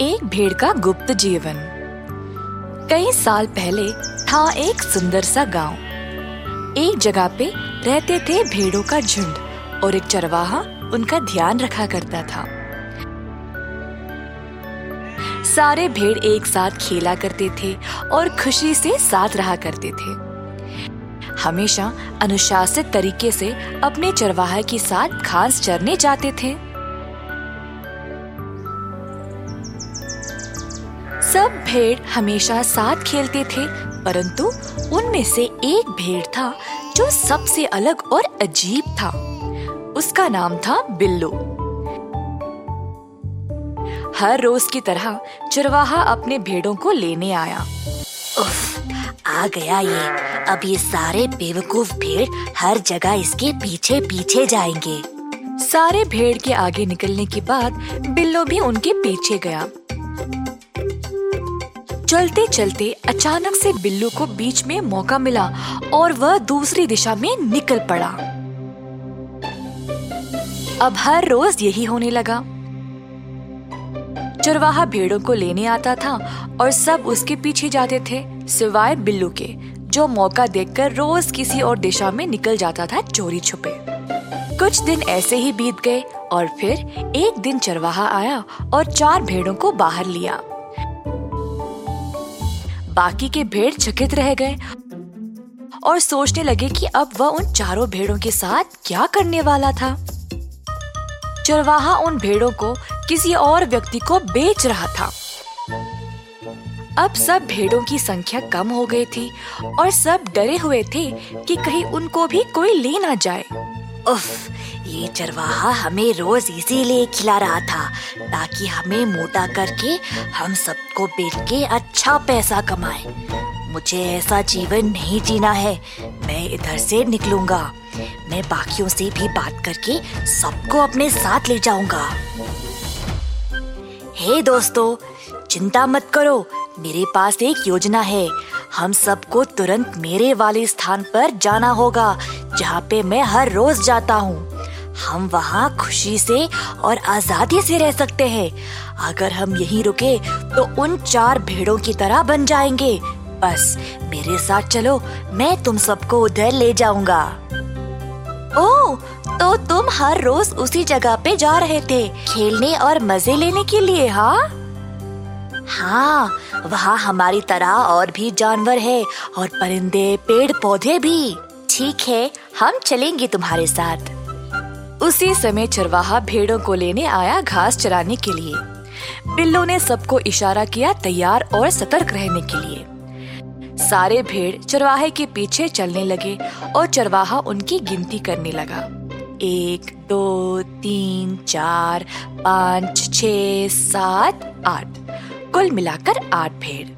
एक भेड़ का गुप्त जीवन। कई साल पहले था एक सुंदर सा गाँव। एक जगह पे रहते थे भेड़ों का झुंड और एक चरवाहा उनका ध्यान रखा करता था। सारे भेड़ एक साथ खेला करते थे और खुशी से साथ रहा करते थे। हमेशा अनुशासित तरीके से अपने चरवाहा के साथ घास चरने जाते थे। सब भेड़ हमेशा साथ खेलते थे परंतु उनमें से एक भेड़ था जो सबसे अलग और अजीब था। उसका नाम था बिल्लो। हर रोज की तरह चरवाहा अपने भेड़ों को लेने आया। उफ, आ गया ये। अब ये सारे बेवकूफ़ भेड़ हर जगह इसके पीछे पीछे जाएँगे। सारे भेड़ के आगे निकलने के बाद बिल्लो भी उनके पीछे गया। चलते चलते अचानक से बिल्लू को बीच में मौका मिला और वह दूसरी दिशा में निकल पड़ा। अब हर रोज यही होने लगा। चरवाहा भेड़ों को लेने आता था और सब उसके पीछे जाते थे, सिवाय बिल्लू के, जो मौका देखकर रोज किसी और दिशा में निकल जाता था चोरी छुपे। कुछ दिन ऐसे ही बीत गए और फिर एक दिन चरवाहा आया और चार भेड़ों को बाहर लिया। बाकी के भेड़ चकित रह गए और सोचने लगे कि अब वह उन चारों भेड़ों के साथ क्या करने वाला था। चरवाहा उन भेड़ों को किसी और व्यक्ति को बेच रहा था। अब सब भेड़ों की संख्या कम हो गई थी और सब डरे हुए थे कि कहीं उनको भी कोई ले ना जाए। उफ, ये चरवाहा हमें रोज इसीलिए खिला रहा था ताकि हमें मोटा करके हम सबको बेच के अच्छा पैसा कमाए। मुझे ऐसा जीवन नहीं जीना है मैं इधर से निकलूँगा। मैं बाकियों से भी बात करके सबको अपने साथ ले जाऊँगा। हे दोस्तों चिंता मत करो मेरे पास एक योजना है। हम सबको तुरंत मेरे वाले स्थान पर जाना होगा जहाँ पे मैं हर रोज जाता हूँ। हम वहाँ खुशी से और आज़ादी से रह सकते हैं। अगर हम यहीं रुके तो उन चार भेड़ों की तरह बन जाएँगे। बस मेरे साथ चलो मैं तुम सबको उधर ले जाऊँगा। ओ, तो तुम हर रोज उसी जगह पे जा रहे थे खेलने और मज़े लेने के लिए हाँ? हाँ वहाँ हमारी तरह और भी जानवर है और परिंदे पेड़ पौधे भी। ठीक है, हम चलेंगे तुम्हारे साथ। उसी समय चरवाहा भेड़ों को लेने आया घास चराने के लिए। बिल्लो ने सबको इशारा किया तैयार और सतर्क रहने के लिए। सारे भेड़ चरवाहे के पीछे चलने लगे और चरवाहा उनकी गिनती करने लगा। एक, दो, तीन, चार, पाँच, छ, सात, आठ। कुल मिलाकर आठ भेड़।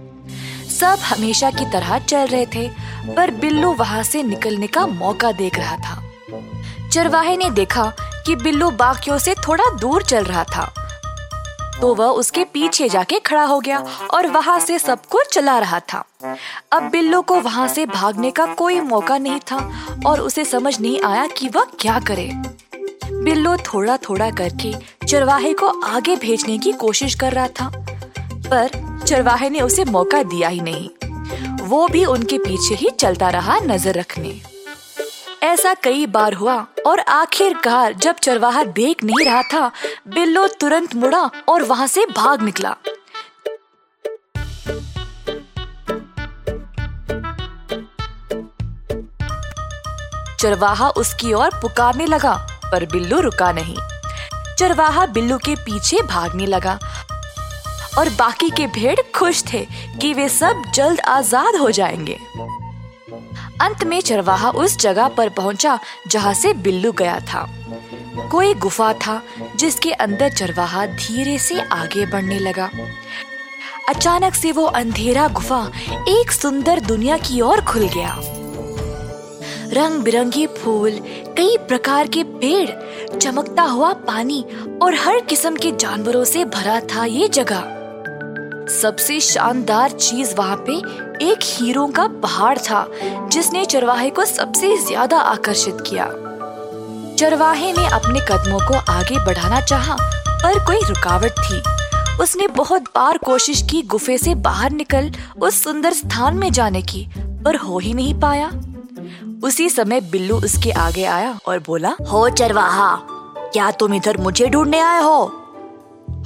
सब हमेशा की तरह चल रहे थे, पर बिल्लू वहाँ से निकलने का मौका देख रहा था। चरवाहे ने देखा कि बिल्लू बाकियों से थोड़ा दूर चल रहा था। तो वह उसके पीछे जाके खड़ा हो गया और वहाँ से सबको चला रहा था। अब बिल्लू को वहाँ से भागने का कोई मौका नहीं था और उसे समझ नहीं आया कि वह क्या करे। बिल्लू थोड़ा थोड़ा करके चरवाहे को आगे भेजने की कोशिश कर रहा था। पर चरवाहे ने उसे मौका दिया ही नहीं। वो भी उनके पीछे ही चलता रहा नज़र रखने। ऐसा कई बार हुआ और आखिरकार जब चरवाहा देख नहीं रहा था, बिल्लो तुरंत मुड़ा और वहाँ से भाग निकला। चरवाहा उसकी ओर पुकारने लगा, पर बिल्लू रुका नहीं। चरवाहा बिल्लू के पीछे भागने लगा और बाकी के भेड़ खुश थे कि वे सब जल्द आज़ाद हो जाएँगे। अंत में चरवाहा उस जगह पर पहुँचा जहाँ से बिल्लू गया था। कोई गुफा था जिसके अंदर चरवाहा धीरे से आगे बढ़ने लगा। अचानक से वो अंधेरा गुफा एक सुंदर दुनिया की ओर खुल गया। रंग बिरंगे फूल, कई प्रकार के पेड़, चमकता हुआ पानी और हर किस्म के जानवरों से भरा था ये जगह। सबसे शानदार चीज़ वहाँ पे एक हीरो का पहाड़ था जिसने चरवाहे को सबसे ज़्यादा आकर्षित किया। चरवाहे ने अपने कदमों को आगे बढ़ाना चाहा, पर कोई रुकावट थी। उसने बहुत बार कोशिश की गुफे से बाहर निकल उस सुंदर स्थान में जाने की पर हो ही नहीं पाया। उसी समय बिल्लू उसके आगे आया और बोला हो चरवाहा क्या तुम इधर मुझे ढूँढने आए हो?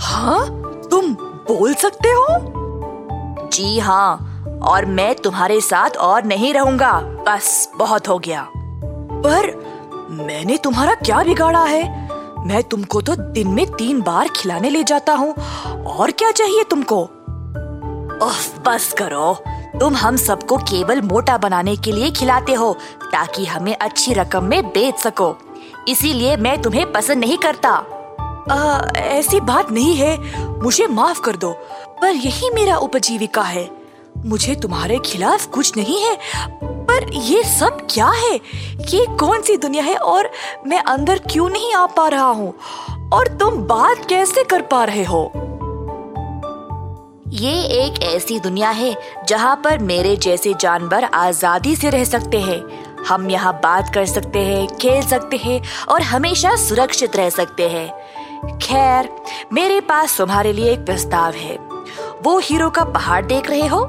हाँ? तुम बोल सकते हो? जी हाँ और मैं तुम्हारे साथ और नहीं रहूँगा। बस बहुत हो गया। पर मैंने तुम्हारा क्या बिगाड़ा है? मैं तुमको तो दिन में तीन बार खिलाने ले जाता हूँ। और क्या चाहिए तुमको? उफ, बस करो। तुम हम सबको केवल मोटा बनाने के लिए खिलाते हो ताकि हमें अच्छी रकम में बेच सको। इसीलिए मैं तुम्हें पसंद नहीं करता। आ, ऐसी बात नहीं है। मुझे माफ़ कर दो पर यही मेरा उपजीविका है। मुझे तुम्हारे खिलाफ कुछ नहीं है पर ये सब क्या है? ये कौन सी दुनिया है और मैं अंदर क्यों नहीं आ पा रहा हूँ? और तुम बात कैसे कर पा रहे हो? ये एक ऐसी दुनिया है जहाँ पर मेरे जैसे जानवर आज़ादी से रह सकते हैं। हम यहाँ बात कर सकते हैं खेल सकते हैं और हमेशा सुरक्षित रह सकते हैं। खैर, मेरे पास तुम्हारे लिए एक प्रस्ताव है। वो हीरो का पहाड़ देख रहे हो?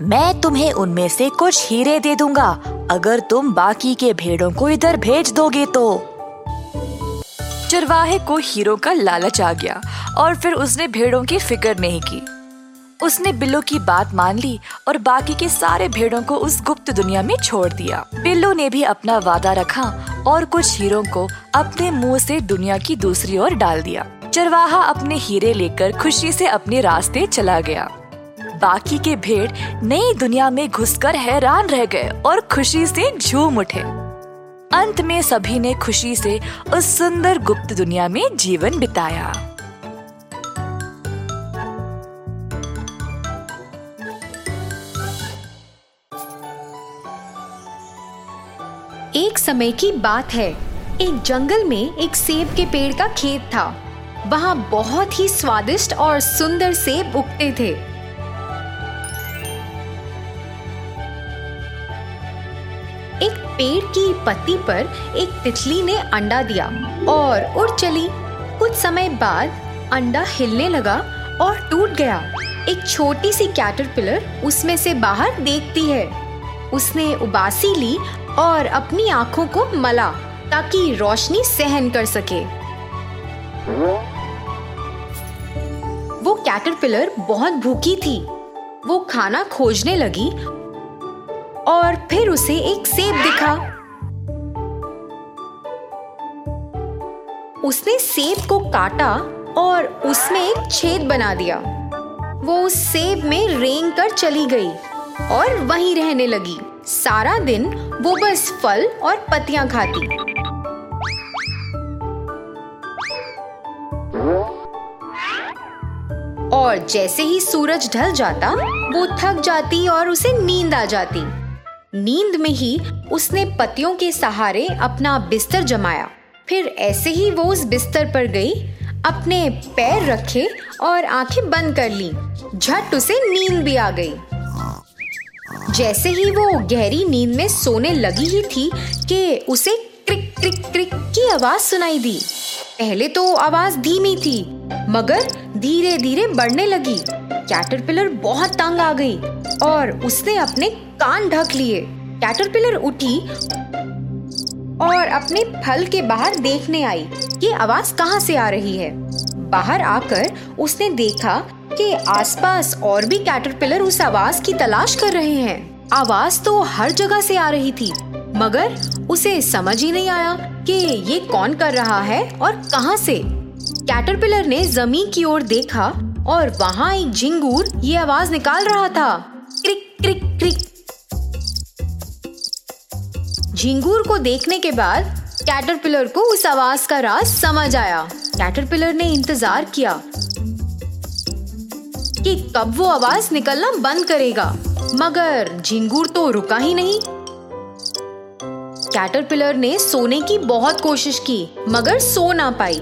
मैं तुम्हें उनमें से कुछ हीरे दे दूँगा। अगर तुम बाकी के भेड़ों को इधर भेज दोगे तो। चरवाहे को हीरो का लालच आ गया और फिर उसने भेड़ों की फ़िक्र नहीं की। उसने बिल्लो की बात मान ली और बाकी के सारे भेड़ों को उस गुप्त दुनिया में छोड़ दिया। बिल्लो ने भी अपना वादा रखा और कुछ हीरों को अपने मुँह से दुनिया की दूसरी ओर डाल दिया। चरवाहा अपने हीरे लेकर खुशी से अपने रास्ते चला गया। बाकी के भेड़ नई दुनिया में घुसकर हैरान रह गए और खुशी से झूम उठे। अंत में सभी ने खुशी से उस सुंदर गुप्त दुनिया में जीवन बिताया। एक समय की बात है। एक जंगल में एक सेब के पेड़ का खेत था। वहाँ बहुत ही स्वादिष्ट और सुंदर सेब उगते थे। एक पेड़ की पत्ती पर एक तितली ने अंडा दिया और उड़ चली। कुछ समय बाद अंडा हिलने लगा और टूट गया। एक छोटी सी कैटरपिलर उसमें से बाहर देखती है। उसने उबासी ली और अपनी आँखों को मला, ताकि रोशनी सहन कर सके। वो कैटरपिलर बहुत भूखी थी। वो खाना खोजने लगी और फिर उसे एक सेब दिखा। उसने सेब को काटा और उसमें एक छेद बना दिया। वो उस सेब में रेंग कर चली गई और वहीं रहने लगी। सारा दिन वो बस फल और पत्तियाँ खाती। और जैसे ही सूरज ढल जाता, वो थक जाती और उसे नींद आ जाती। नींद में ही उसने पतियों के सहारे अपना बिस्तर जमाया। फिर ऐसे ही वो उस बिस्तर पर गई, अपने पैर रखे और आँखें बंद कर ली। झट उसे नींद भी आ गई। जैसे ही वो गहरी नींद में सोने लगी ही थी कि उसे क्रिक क्रिक क्रिक की आवाज़ सुनाई दी। पहले तो आवाज़ धीमी थी, मगर धीरे धीरे बढ़ने लगी। कैटरपिलर बहुत तंग आ गई और उसने अपने कान ढक लिए। कैटरपिलर उठी और अपने फल के बाहर देखने आई कि आवाज़ कहाँ से आ रही है। बाहर आकर उसने देखा कि आसपास और भी कैटरपिलर उस आवाज़ की तलाश कर रहे हैं। आवाज़ तो हर जगह से आ रही थी, मगर उसे समझ ही नहीं आया कि ये कौन कर रहा है और कहाँ से। कैटरपिलर ने ज़मीन की ओर देखा और वहाँ एक झिंगूर ये आवाज़ निकाल रहा था। क्रिक क्रिक क्रिक। झिंगूर को देखने के बाद कैटरपिलर को उस आवाज़ का राज समझ आया। कैटरपिलर ने इंतज़ार किया। कि कब वो आवाज़ निकलना बंद करेगा। मगर झिंगूर तो रुका ही नहीं। कैटरपिलर ने सोने की बहुत कोशिश की, मगर सो ना पाई।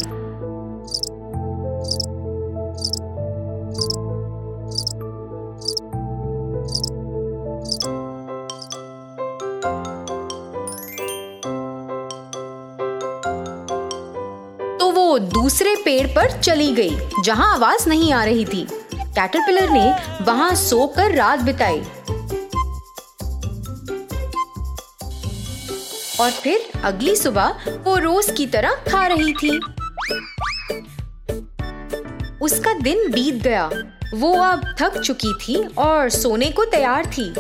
दूसरे पेड़ पर चली गई, जहाँ आवाज़ नहीं आ रही थी। कैटरपिलर ने वहाँ सोकर रात बिताई। और फिर अगली सुबह वो रोज की तरह खा रही थी। उसका दिन बीत गया। वो अब थक चुकी थी और सोने को तैयार थी।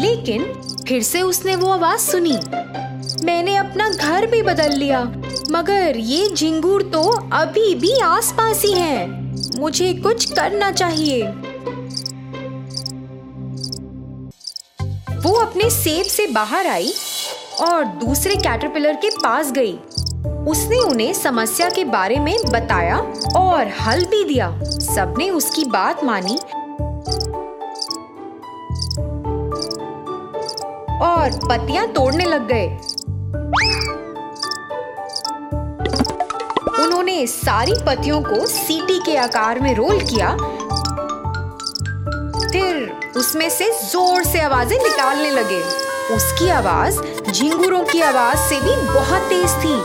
लेकिन फिर से उसने वो आवाज़ सुनी। मैंने अपना घर भी बदल लिया। मगर ये झिंगूर तो अभी भी आसपास ही है। मुझे कुछ करना चाहिए। वो अपने सेब से बाहर आई और दूसरे कैटरपिलर के पास गई। उसने उन्हें समस्या के बारे में बताया और हल भी दिया। सबने उसकी बात मानी और पत्तियाँ तोड़ने लग गए। उन्होंने सारी पत्तियों को सीटी के आकार में रोल किया। फिर उसमें से ज़ोर से आवाज़ें निकालने लगे। उसकी आवाज़ झिंगुरों की आवाज़ से भी बहुत तेज थी।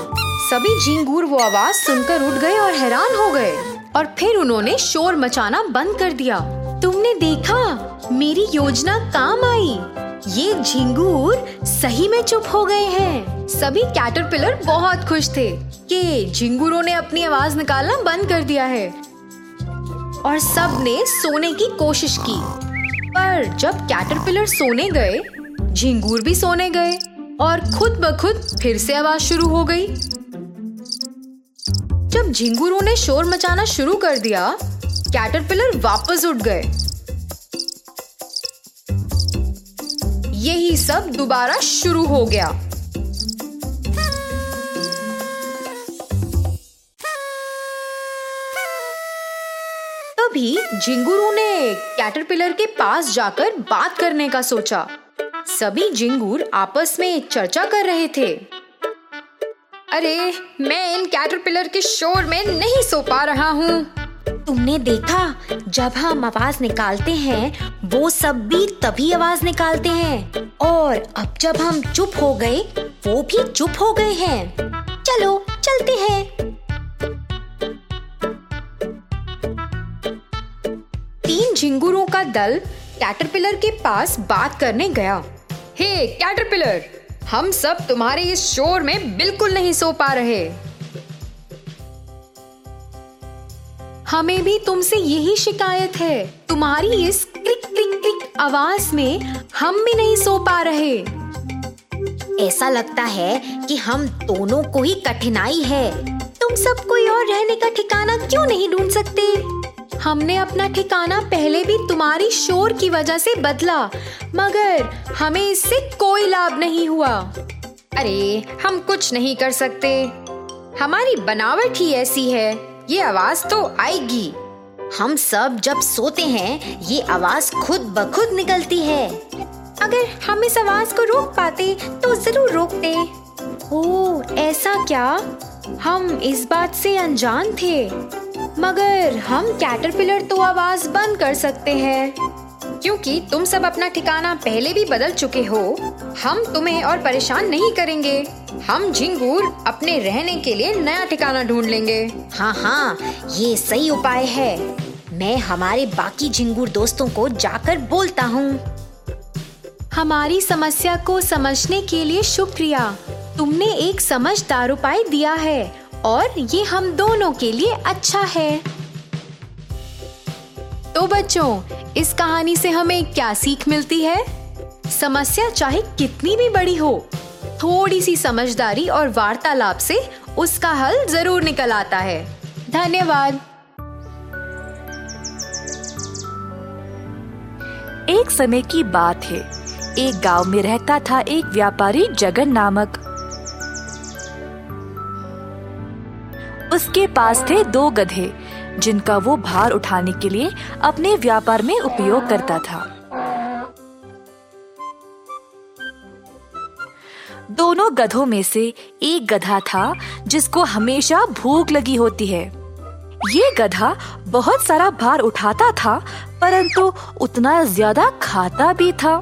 सभी झिंगूर वो आवाज़ सुनकर उठ गए और हैरान हो गए। और फिर उन्होंने शोर मचाना बंद कर दिया। तुमने देखा? मेरी योजना काम आई। ये झिंगूर सही में चुप हो गए हैं। सभी कैटरपिलर बहुत खुश थे। कि झिंगूरों ने अपनी आवाज़ निकालना बंद कर दिया है। और सबने सोने की कोशिश की। पर जब कैटरपिलर सोने गए, झिंगूर भी सोने गए और खुद ब खुद फिर से आवाज़ शुरू हो गई। जब झिंगूरों ने शोर मचाना शुरू कर दिया, कैटरपिलर वापस उठ गए। यही सब दोबारा शुरू हो गया। तभी झिंगुरों ने कैटरपिलर के पास जाकर बात करने का सोचा। सभी झिंगुर आपस में चर्चा कर रहे थे। अरे, मैं इन कैटरपिलर के शोर में नहीं सो पा रहा हूँ। तुमने देखा, जब हम आवाज़ निकालते हैं, वो सब भी तभी आवाज़ निकालते हैं। और अब जब हम चुप हो गए, वो भी चुप हो गए हैं। चलो, चलते हैं। झिंगुरों का दल कैटरपिलर के पास बात करने गया। हे hey, कैटरपिलर हम सब तुम्हारे इस शोर में बिल्कुल नहीं सो पा रहे। हमें भी तुमसे यही शिकायत है। तुम्हारी इस क्रिक क्रिक क्रिक आवाज़ में हम भी नहीं सो पा रहे। ऐसा लगता है कि हम दोनों को ही कठिनाई है। तुम सब कोई और रहने का ठिकाना क्यों नहीं ढूंढ सकते? हमने अपना ठिकाना पहले भी तुम्हारी शोर की वजह से बदला, मगर हमें इससे कोई लाभ नहीं हुआ। अरे, हम कुछ नहीं कर सकते। हमारी बनावट ही ऐसी है, ये आवाज़ तो आएगी। हम सब जब सोते हैं, ये आवाज़ खुद ब खुद निकलती है। अगर हम इस आवाज़ को रोक पाते तो ज़रूर रोकते। ओ ऐसा क्या? हम इस बात से अनजान थे। मगर हम कैटरपिलर तो आवाज़ बंद कर सकते हैं। क्योंकि तुम सब अपना ठिकाना पहले भी बदल चुके हो हम तुम्हें और परेशान नहीं करेंगे। हम झिंगूर अपने रहने के लिए नया ठिकाना ढूंढ लेंगे। हाँ हाँ ये सही उपाय है। मैं हमारे बाकी झिंगूर दोस्तों को जाकर बोलता हूँ। हमारी समस्या को समझने के लिए शुक्रिया। तुमने एक समझदार उपाय दिया है और ये हम दोनों के लिए अच्छा है। तो बच्चों, इस कहानी से हमें क्या सीख मिलती है? समस्या चाहे कितनी भी बड़ी हो थोड़ी सी समझदारी और वार्तालाप से उसका हल ज़रूर निकल आता है। धन्यवाद। एक समय की बात है। एक गाँव में रहता था एक व्यापारी जगन नामक। उसके पास थे दो गधे, जिनका वो भार उठाने के लिए अपने व्यापार में उपयोग करता था। दोनों गधों में से एक गधा था जिसको हमेशा भूख लगी होती है। ये गधा बहुत सारा भार उठाता था, परंतु उतना ज़्यादा खाता भी था।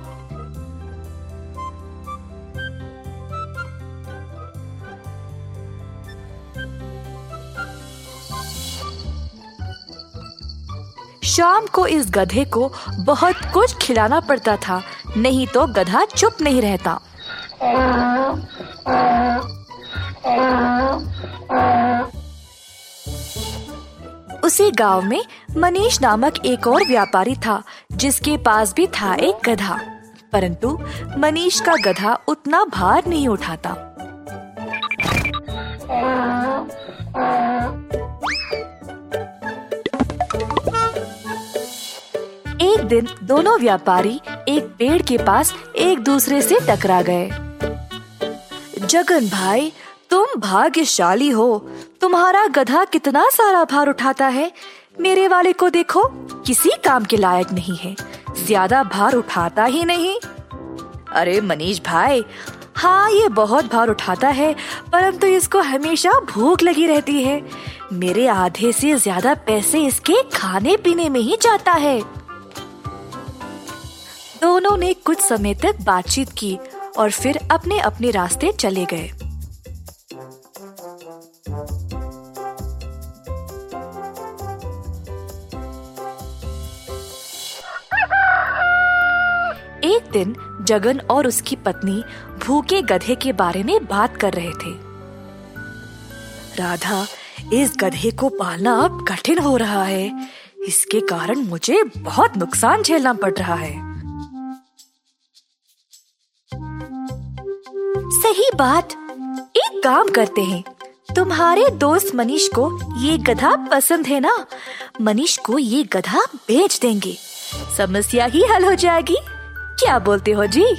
शाम को इस गधे को बहुत कुछ खिलाना पड़ता था, नहीं तो गधा चुप नहीं रहता। उसी गाँव में मनीष नामक एक और व्यापारी था, जिसके पास भी था एक गधा। परंतु मनीष का गधा उतना भार नहीं उठाता। दिन दोनों व्यापारी एक पेड़ के पास एक दूसरे से टकरा गए। जगन भाई, तुम भाग्यशाली हो। तुम्हारा गधा कितना सारा भार उठाता है। मेरे वाले को देखो, किसी काम के लायक नहीं है। ज़्यादा भार उठाता ही नहीं। अरे मनीष भाई हाँ ये बहुत भार उठाता है, परंतु इसको हमेशा भूख लगी रहती है। मेरे आधे से ज़्यादा पैसे इसके खाने पीने में ही जाता है। दोनों ने कुछ समय तक बातचीत की और फिर अपने अपने रास्ते चले गए। एक दिन, जगन और उसकी पत्नी भूखे गधे के बारे में बात कर रहे थे। राधा, इस गधे को पालना अब कठिन हो रहा है। इसके कारण मुझे बहुत नुकसान झेलना पड़ रहा है। सही बात। एक काम करते हैं। तुम्हारे दोस्त मनीष को ये गधा पसंद है ना? मनीष को ये गधा बेच देंगे। समस्या ही हल हो जाएगी। क्या बोलते हो जी?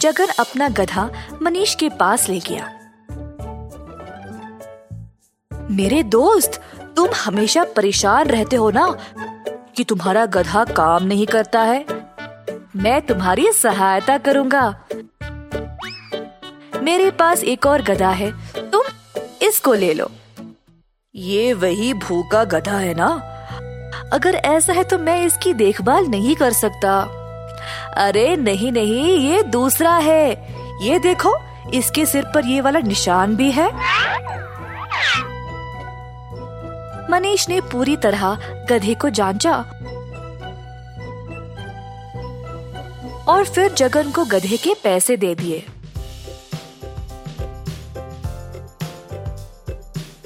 जगन अपना गधा मनीष के पास ले गया। मेरे दोस्त, तुम हमेशा परेशान रहते हो ना? कि तुम्हारा गधा काम नहीं करता है। मैं तुम्हारी सहायता करूँगा। मेरे पास एक और गधा है, तुम इसको ले लो। ये वही भूखा गधा है ना? अगर ऐसा है तो मैं इसकी देखभाल नहीं कर सकता। अरे नहीं नहीं, ये दूसरा है। ये देखो, इसके सिर पर ये वाला निशान भी है। मनीष ने पूरी तरह गधे को जांचा और फिर जगन को गधे के पैसे दे दिए।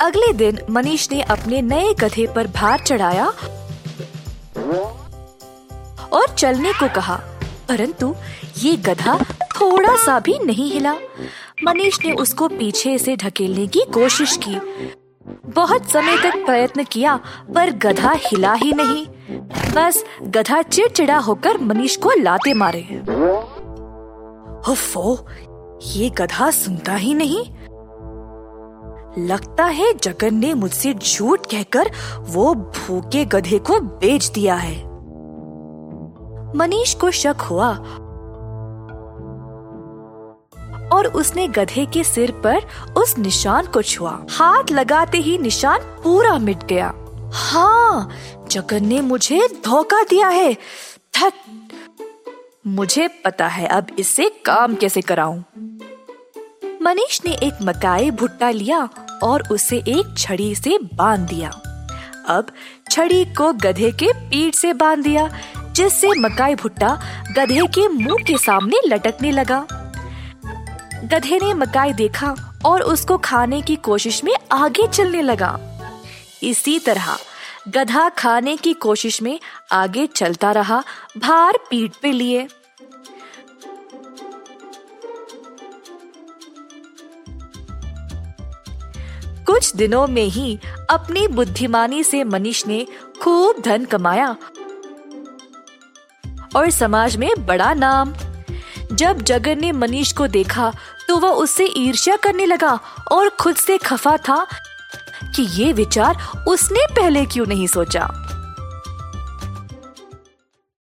अगले दिन मनीष ने अपने नए गधे पर भार चढ़ाया और चलने को कहा, परंतु ये गधा थोड़ा सा भी नहीं हिला। मनीष ने उसको पीछे से ढकेलने की कोशिश की। बहुत समय तक प्रयत्न किया पर गधा हिला ही नहीं। बस गधा चिड़चिड़ा होकर मनीष को लाते मारे। ओफो, ये गधा सुनता ही नहीं। लगता है जगन ने मुझसे झूठ कहकर वो भूखे गधे को बेच दिया है। मनीष को शक हुआ और उसने गधे के सिर पर उस निशान को छुआ। हाथ लगाते ही निशान पूरा मिट गया। हाँ जगन ने मुझे धोखा दिया है। थक मुझे पता है, अब इससे काम कैसे कराऊं? मनीष ने एक मकाई भुट्टा लिया और उसे एक छड़ी से बाँध दिया। अब छड़ी को गधे के पीठ से बाँध दिया, जिससे मकाई भुट्टा गधे के मुँह के सामने लटकने लगा। गधे ने मकाई देखा और उसको खाने की कोशिश में आगे चलने लगा। इसी तरह गधा खाने की कोशिश में आगे चलता रहा, भार पीठ पे लिए। कुछ दिनों में ही अपनी बुद्धिमानी से मनीष ने खूब धन कमाया और समाज में बड़ा नाम। जब जगन ने मनीष को देखा तो वह उससे ईर्ष्या करने लगा और खुद से खफा था कि ये विचार उसने पहले क्यों नहीं सोचा।